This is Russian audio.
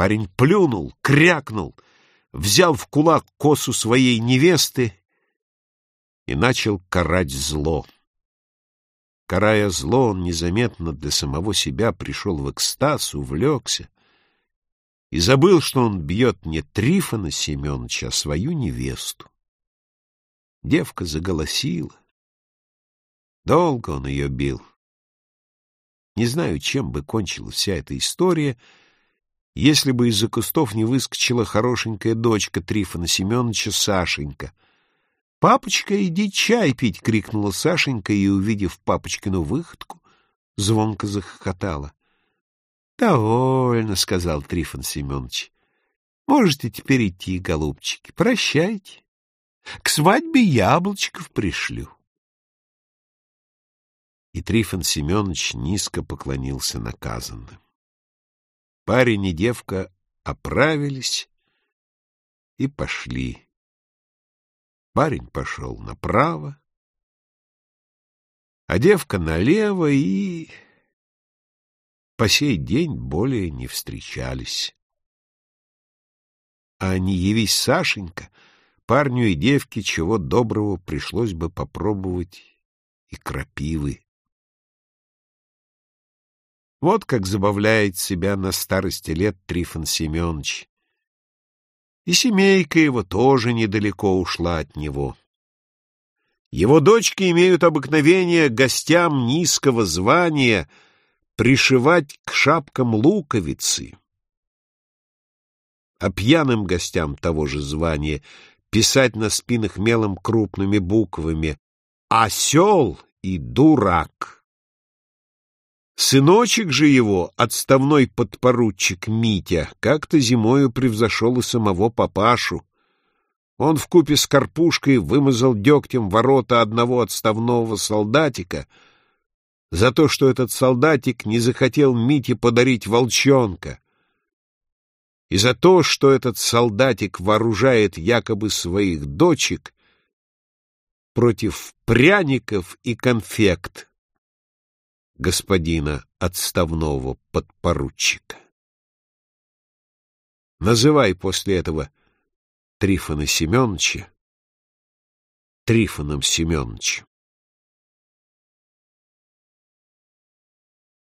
Парень плюнул, крякнул, взял в кулак косу своей невесты и начал карать зло. Карая зло, он незаметно для самого себя пришел в экстаз, увлекся и забыл, что он бьет не Трифона Семеновича, а свою невесту. Девка заголосила. Долго он ее бил. Не знаю, чем бы кончилась вся эта история, если бы из-за кустов не выскочила хорошенькая дочка Трифона Семеновича Сашенька — «Папочка, иди чай пить!» — крикнула Сашенька и, увидев папочкину выходку, звонко захохотала. «Довольно», — сказал Трифон Семенович. «Можете теперь идти, голубчики. Прощайте. К свадьбе яблочков пришлю». И Трифон Семенович низко поклонился наказанным. Парень и девка оправились и пошли. Парень пошел направо, а девка налево и по сей день более не встречались. А не явись Сашенька, парню и девке чего доброго пришлось бы попробовать и крапивы. Вот как забавляет себя на старости лет Трифон Семенович, и семейка его тоже недалеко ушла от него. Его дочки имеют обыкновение гостям низкого звания пришивать к шапкам луковицы, а пьяным гостям того же звания писать на спинах мелом крупными буквами «Осел» и «Дурак». Сыночек же его, отставной подпоручик Митя, как-то зимою превзошел и самого папашу. Он в купе с Карпушкой вымазал дегтем ворота одного отставного солдатика. За то, что этот солдатик не захотел Мите подарить волчонка, и за то, что этот солдатик вооружает якобы своих дочек против пряников и конфект господина отставного подпоручика. Называй после этого Трифона Семеновича Трифоном Семеновичем.